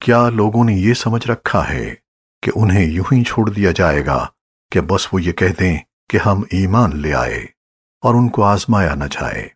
کیا لوگوں نے یہ سمجھ رکھا ہے کہ انہیں یوں ہی چھوڑ دیا جائے گا کہ بس وہ یہ کہہ دیں کہ ہم ایمان لے آئے اور ان کو آزمایا نہ جائے۔